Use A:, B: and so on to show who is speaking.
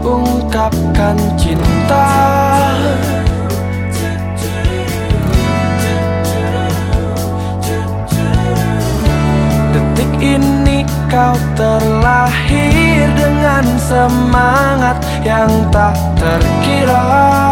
A: ungkapkan cinta. Detik ini kau terlahir dengan semangat yang tak terkira.